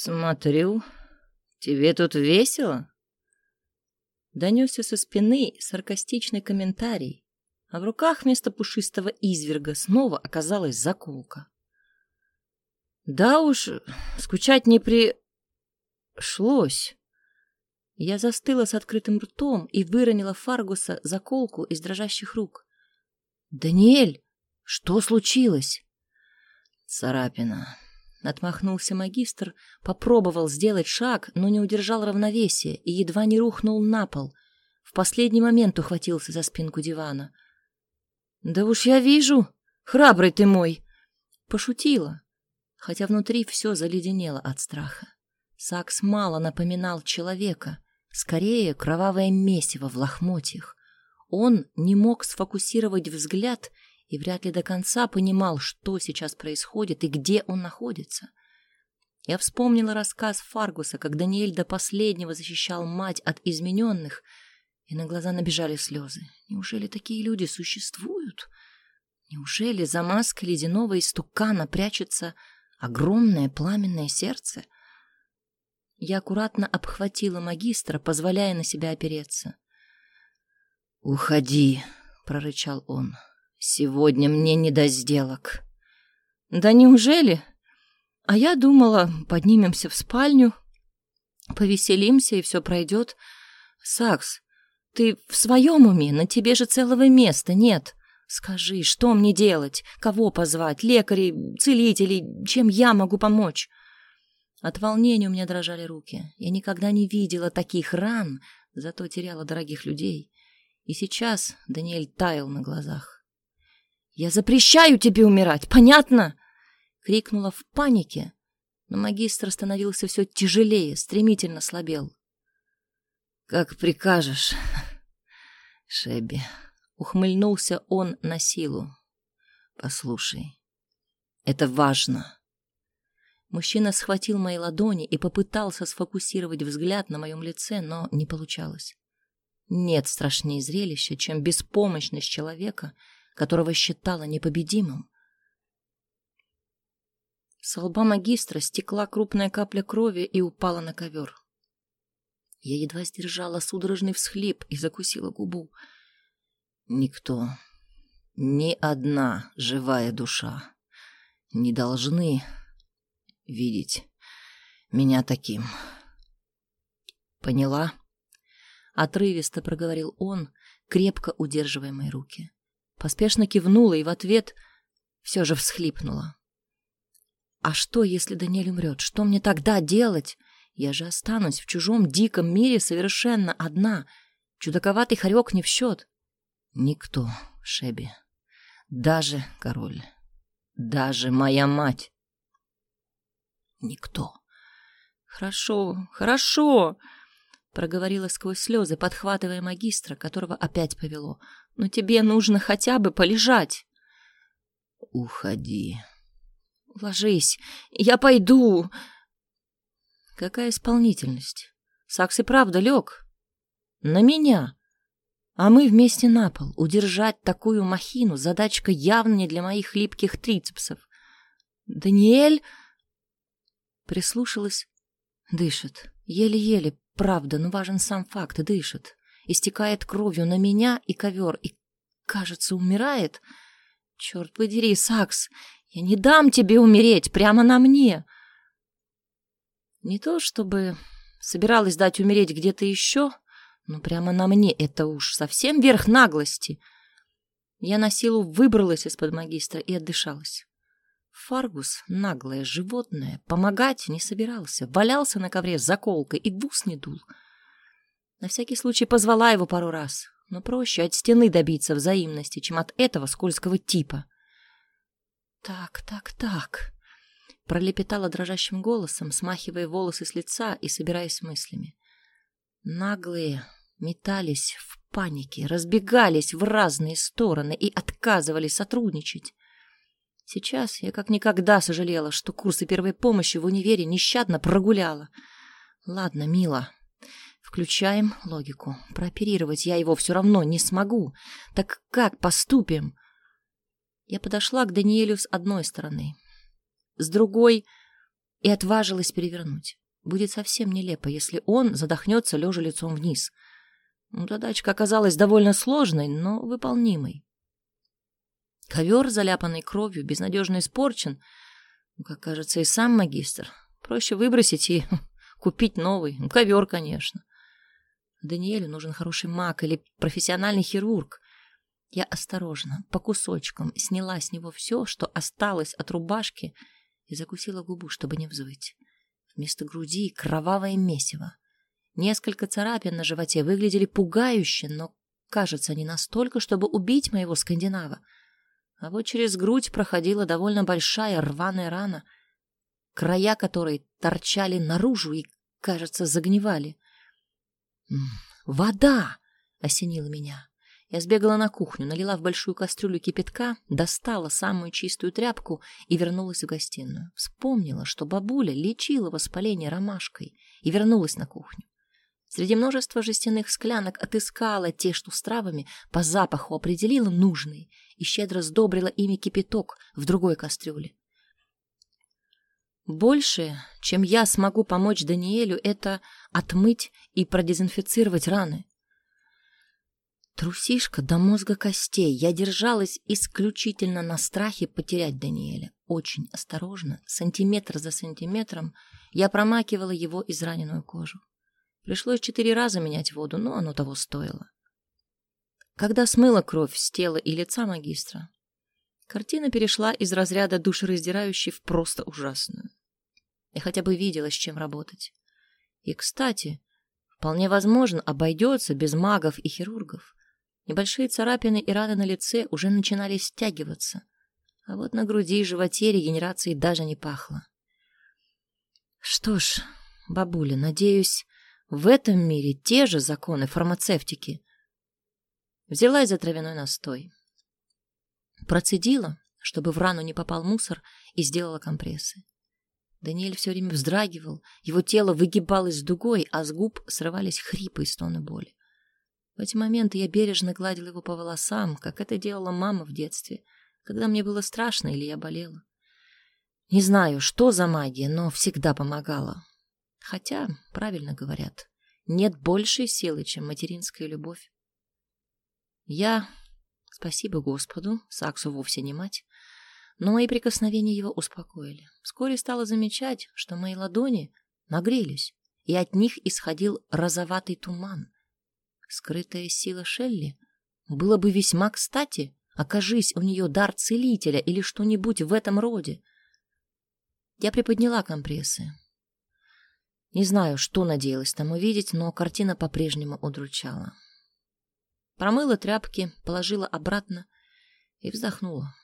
«Смотрю, тебе тут весело?» Донесся со спины саркастичный комментарий, а в руках вместо пушистого изверга снова оказалась заколка. «Да уж, скучать не пришлось». Я застыла с открытым ртом и выронила Фаргуса заколку из дрожащих рук. «Даниэль, что случилось?» «Царапина», Отмахнулся магистр, попробовал сделать шаг, но не удержал равновесия и едва не рухнул на пол. В последний момент ухватился за спинку дивана. «Да уж я вижу! Храбрый ты мой!» Пошутила, хотя внутри все заледенело от страха. Сакс мало напоминал человека, скорее кровавое месиво в лохмотьях. Он не мог сфокусировать взгляд и вряд ли до конца понимал, что сейчас происходит и где он находится. Я вспомнила рассказ Фаргуса, как Даниэль до последнего защищал мать от измененных, и на глаза набежали слезы. Неужели такие люди существуют? Неужели за маской ледяного истукана прячется огромное пламенное сердце? Я аккуратно обхватила магистра, позволяя на себя опереться. «Уходи», — прорычал он. Сегодня мне не до сделок. Да неужели? А я думала, поднимемся в спальню, повеселимся и все пройдет. Сакс, ты в своем уме? На тебе же целого места нет. Скажи, что мне делать? Кого позвать? Лекарей, целителей? Чем я могу помочь? От волнения у меня дрожали руки. Я никогда не видела таких ран, зато теряла дорогих людей. И сейчас Даниэль таял на глазах. «Я запрещаю тебе умирать, понятно?» — крикнула в панике, но магистр становился все тяжелее, стремительно слабел. «Как прикажешь, Шеби», — ухмыльнулся он на силу. «Послушай, это важно». Мужчина схватил мои ладони и попытался сфокусировать взгляд на моем лице, но не получалось. Нет страшнее зрелища, чем беспомощность человека — которого считала непобедимым. С лба магистра стекла крупная капля крови и упала на ковер. Я едва сдержала судорожный всхлип и закусила губу. Никто, ни одна живая душа не должны видеть меня таким. Поняла? Отрывисто проговорил он, крепко удерживая мои руки. Поспешно кивнула и в ответ все же всхлипнула. А что, если Даниэль умрет? Что мне тогда делать? Я же останусь в чужом диком мире совершенно одна. Чудаковатый хорек не в счет. Никто, Шеби. Даже король. Даже моя мать. Никто. Хорошо, хорошо, проговорила сквозь слезы, подхватывая магистра, которого опять повело но тебе нужно хотя бы полежать. Уходи. Ложись, я пойду. Какая исполнительность. Сакс и правда лег. На меня. А мы вместе на пол. Удержать такую махину задачка явно не для моих хлипких трицепсов. Даниэль прислушалась. Дышит. Еле-еле, правда, но важен сам факт. Дышит истекает кровью на меня и ковер, и, кажется, умирает. Черт подери, Сакс, я не дам тебе умереть прямо на мне. Не то чтобы собиралась дать умереть где-то еще, но прямо на мне это уж совсем верх наглости. Я на силу выбралась из-под магистра и отдышалась. Фаргус, наглое животное, помогать не собирался, валялся на ковре с заколкой и в ус не дул — на всякий случай позвала его пару раз, но проще от стены добиться взаимности, чем от этого скользкого типа. «Так, так, так», — пролепетала дрожащим голосом, смахивая волосы с лица и собираясь мыслями. Наглые метались в панике, разбегались в разные стороны и отказывались сотрудничать. Сейчас я как никогда сожалела, что курсы первой помощи в универе нещадно прогуляла. Ладно, мила, Включаем логику. Прооперировать я его все равно не смогу. Так как поступим? Я подошла к Даниэлю с одной стороны. С другой и отважилась перевернуть. Будет совсем нелепо, если он задохнется, лежа лицом вниз. Ну, задачка оказалась довольно сложной, но выполнимой. Ковер, заляпанный кровью, безнадежно испорчен. Ну, как кажется, и сам магистр. Проще выбросить и купить новый. Ну, ковер, конечно. Даниэлю нужен хороший маг или профессиональный хирург. Я осторожно, по кусочкам, сняла с него все, что осталось от рубашки, и закусила губу, чтобы не взвыть. Вместо груди кровавое месиво. Несколько царапин на животе выглядели пугающе, но, кажется, не настолько, чтобы убить моего скандинава. А вот через грудь проходила довольно большая рваная рана, края которой торчали наружу и, кажется, загнивали. «Вода!» — осенила меня. Я сбегала на кухню, налила в большую кастрюлю кипятка, достала самую чистую тряпку и вернулась в гостиную. Вспомнила, что бабуля лечила воспаление ромашкой и вернулась на кухню. Среди множества жестяных склянок отыскала те, что с травами, по запаху определила нужные и щедро сдобрила ими кипяток в другой кастрюле. Больше, чем я смогу помочь Даниэлю, это отмыть и продезинфицировать раны. Трусишка до мозга костей. Я держалась исключительно на страхе потерять Даниэля. Очень осторожно, сантиметр за сантиметром, я промакивала его израненную кожу. Пришлось четыре раза менять воду, но оно того стоило. Когда смыла кровь с тела и лица магистра, картина перешла из разряда душераздирающей в просто ужасную. Я хотя бы видела, с чем работать. И, кстати, вполне возможно, обойдется без магов и хирургов. Небольшие царапины и раны на лице уже начинали стягиваться, а вот на груди и животе регенерации даже не пахло. Что ж, бабуля, надеюсь, в этом мире те же законы фармацевтики. Взялась за травяной настой. Процедила, чтобы в рану не попал мусор, и сделала компрессы. Даниэль все время вздрагивал, его тело выгибалось дугой, а с губ срывались хрипы и стоны боли. В эти моменты я бережно гладила его по волосам, как это делала мама в детстве, когда мне было страшно или я болела. Не знаю, что за магия, но всегда помогала. Хотя, правильно говорят, нет большей силы, чем материнская любовь. Я, спасибо Господу, Саксу вовсе не мать, но мои прикосновения его успокоили. Вскоре стала замечать, что мои ладони нагрелись, и от них исходил розоватый туман — Скрытая сила Шелли было бы весьма кстати, окажись у нее дар целителя или что-нибудь в этом роде. Я приподняла компрессы. Не знаю, что надеялась там увидеть, но картина по-прежнему удручала. Промыла тряпки, положила обратно и вздохнула.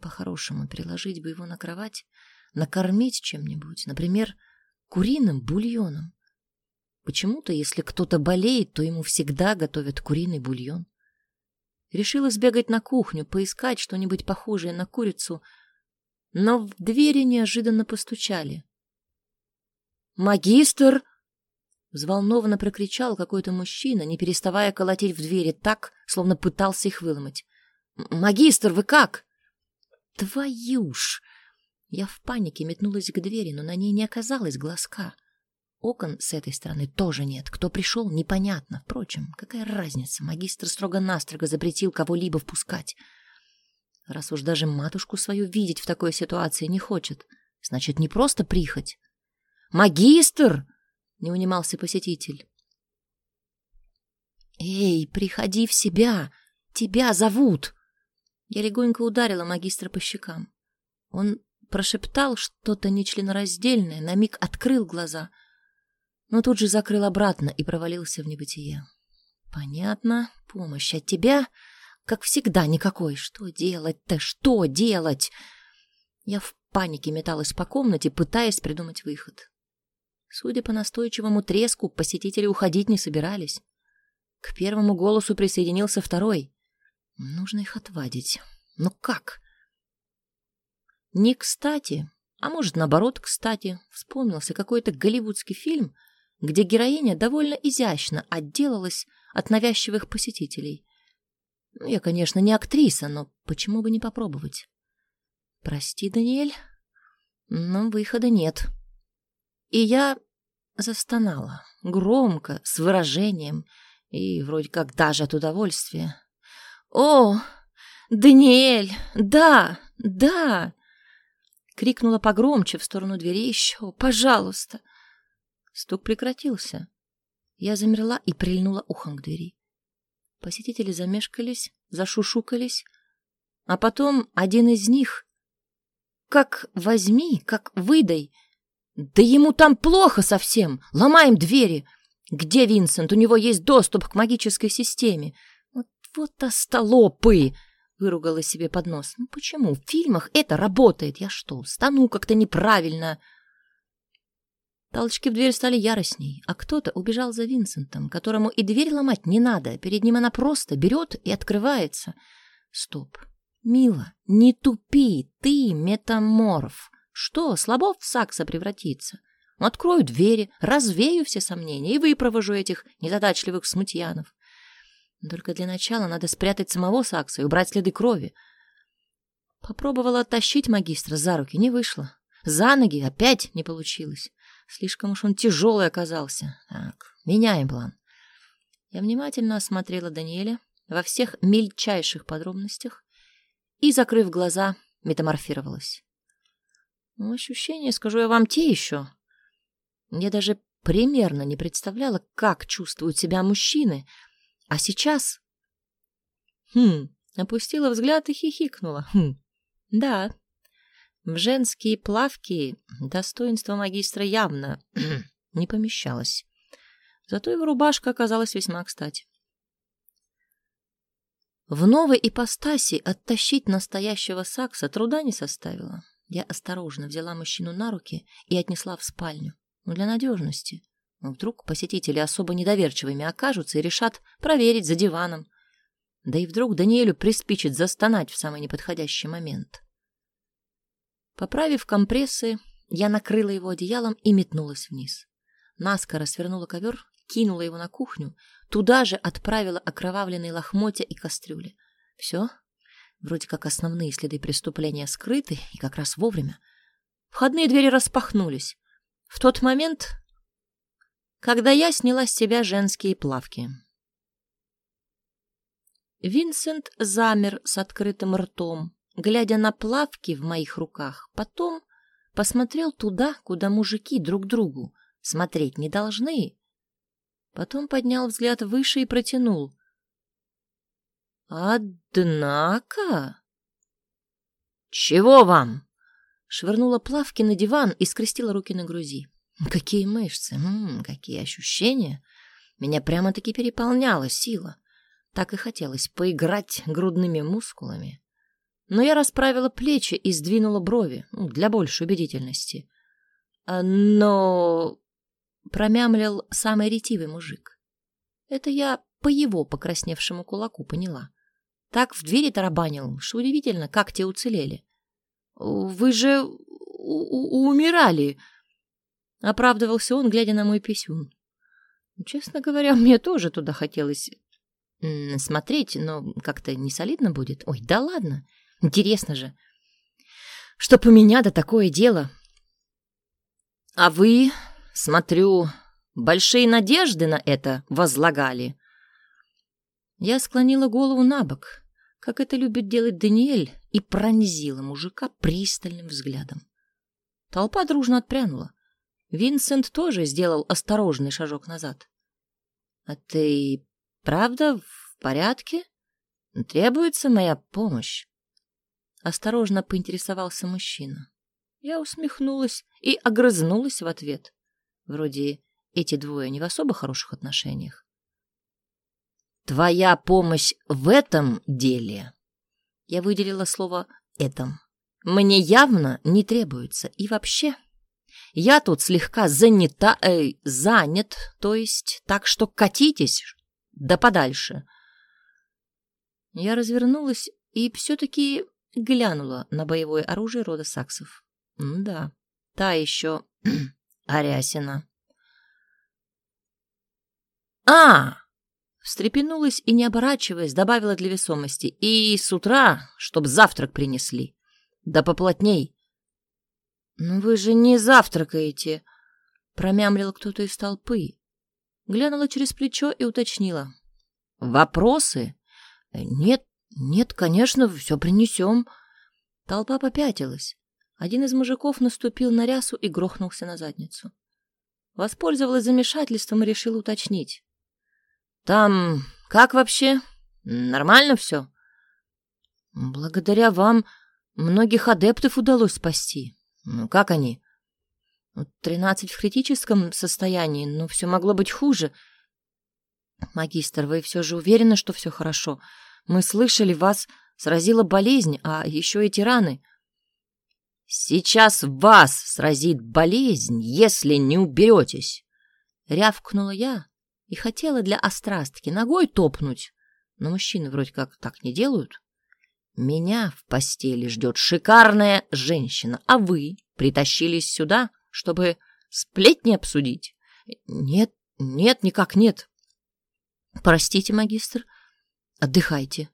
По-хорошему, переложить бы его на кровать, накормить чем-нибудь, например, куриным бульоном. Почему-то, если кто-то болеет, то ему всегда готовят куриный бульон. Решила сбегать на кухню, поискать что-нибудь похожее на курицу, но в двери неожиданно постучали. «Магистр!» — взволнованно прокричал какой-то мужчина, не переставая колотить в двери так, словно пытался их выломать. «Магистр, вы как?» «Твою ж!» Я в панике метнулась к двери, но на ней не оказалось глазка. Окон с этой стороны тоже нет. Кто пришел, непонятно. Впрочем, какая разница? Магистр строго-настрого запретил кого-либо впускать. Раз уж даже матушку свою видеть в такой ситуации не хочет, значит, не просто прихоть. «Магистр!» — не унимался посетитель. «Эй, приходи в себя! Тебя зовут!» Я легонько ударила магистра по щекам. Он прошептал что-то нечленораздельное, на миг открыл глаза — но тут же закрыл обратно и провалился в небытие. Понятно, помощь от тебя, как всегда, никакой. Что делать-то, что делать? Я в панике металась по комнате, пытаясь придумать выход. Судя по настойчивому треску, посетители уходить не собирались. К первому голосу присоединился второй. Нужно их отвадить. Но как? Не кстати, а может, наоборот, кстати, вспомнился какой-то голливудский фильм — где героиня довольно изящно отделалась от навязчивых посетителей. Ну, я, конечно, не актриса, но почему бы не попробовать? Прости, Даниэль, но выхода нет. И я застонала, громко, с выражением и вроде как даже от удовольствия. «О, Даниэль, да, да!» Крикнула погромче в сторону двери еще. «Пожалуйста!» Стук прекратился. Я замерла и прильнула ухом к двери. Посетители замешкались, зашушукались, а потом один из них, как возьми, как выдай, да ему там плохо совсем, ломаем двери. Где Винсент? У него есть доступ к магической системе. Вот, остолопы! Выругала себе под нос. Ну почему? В фильмах это работает. Я что, стану как-то неправильно? Толчки в дверь стали яростней, а кто-то убежал за Винсентом, которому и дверь ломать не надо. Перед ним она просто берет и открывается. Стоп. Мила, не тупи, ты метаморф. Что, слабов в сакса превратиться? Открою двери, развею все сомнения и выпровожу этих незадачливых смутьянов. Только для начала надо спрятать самого Сакса и убрать следы крови. Попробовала оттащить магистра за руки, не вышло. За ноги опять не получилось. Слишком уж он тяжелый оказался. Так, меняем план. Я внимательно осмотрела Даниэля во всех мельчайших подробностях и, закрыв глаза, метаморфировалась. Ну, ощущения, скажу я вам, те еще. Я даже примерно не представляла, как чувствуют себя мужчины — а сейчас... Хм, опустила взгляд и хихикнула. Хм, да, в женские плавки достоинство магистра явно не помещалось. Зато его рубашка оказалась весьма кстати. В новой ипостаси оттащить настоящего сакса труда не составило. Я осторожно взяла мужчину на руки и отнесла в спальню. Ну, для надежности. Вдруг посетители особо недоверчивыми окажутся и решат проверить за диваном. Да и вдруг Даниэлю приспичит застонать в самый неподходящий момент. Поправив компрессы, я накрыла его одеялом и метнулась вниз. Наскоро свернула ковер, кинула его на кухню, туда же отправила окровавленные лохмотья и кастрюли. Все, вроде как основные следы преступления скрыты и как раз вовремя. Входные двери распахнулись. В тот момент когда я сняла с себя женские плавки. Винсент замер с открытым ртом, глядя на плавки в моих руках. Потом посмотрел туда, куда мужики друг другу смотреть не должны. Потом поднял взгляд выше и протянул. «Однако...» «Чего вам?» Швырнула плавки на диван и скрестила руки на груди. Какие мышцы, м -м, какие ощущения. Меня прямо-таки переполняла сила. Так и хотелось поиграть грудными мускулами. Но я расправила плечи и сдвинула брови, ну, для большей убедительности. А, но... Промямлил самый ретивый мужик. Это я по его покрасневшему кулаку поняла. Так в двери тарабанил, что удивительно, как те уцелели. «Вы же умирали!» Оправдывался он, глядя на мой писюн. Честно говоря, мне тоже туда хотелось смотреть, но как-то не солидно будет. Ой, да ладно. Интересно же. Чтоб у меня да такое дело. А вы, смотрю, большие надежды на это возлагали. Я склонила голову на бок, как это любит делать Даниэль, и пронзила мужика пристальным взглядом. Толпа дружно отпрянула. Винсент тоже сделал осторожный шажок назад. — А ты правда в порядке? Требуется моя помощь? Осторожно поинтересовался мужчина. Я усмехнулась и огрызнулась в ответ. Вроде эти двое не в особо хороших отношениях. «Твоя помощь в этом деле?» Я выделила слово «этом». «Мне явно не требуется. И вообще, я тут слегка занята, э, занят, то есть, так что катитесь да подальше. Я развернулась и все-таки глянула на боевое оружие рода саксов. М да, та еще Арясина. «А!» Встрепенулась и, не оборачиваясь, добавила для весомости. «И с утра, чтоб завтрак принесли. Да поплотней. «Ну вы же не завтракаете!» Промямлил кто-то из толпы. Глянула через плечо и уточнила. «Вопросы?» «Нет, нет, конечно, все принесем». Толпа попятилась. Один из мужиков наступил на рясу и грохнулся на задницу. Воспользовалась замешательством и решила уточнить. «Там как вообще? Нормально все?» «Благодаря вам многих адептов удалось спасти. Ну, как они?» «Тринадцать в критическом состоянии, но все могло быть хуже. Магистр, вы все же уверены, что все хорошо? Мы слышали, вас сразила болезнь, а еще эти раны...» «Сейчас вас сразит болезнь, если не уберетесь!» Рявкнула я и хотела для острастки ногой топнуть, но мужчины вроде как так не делают. Меня в постели ждет шикарная женщина, а вы притащились сюда, чтобы сплетни обсудить? Нет, нет, никак нет. Простите, магистр, отдыхайте.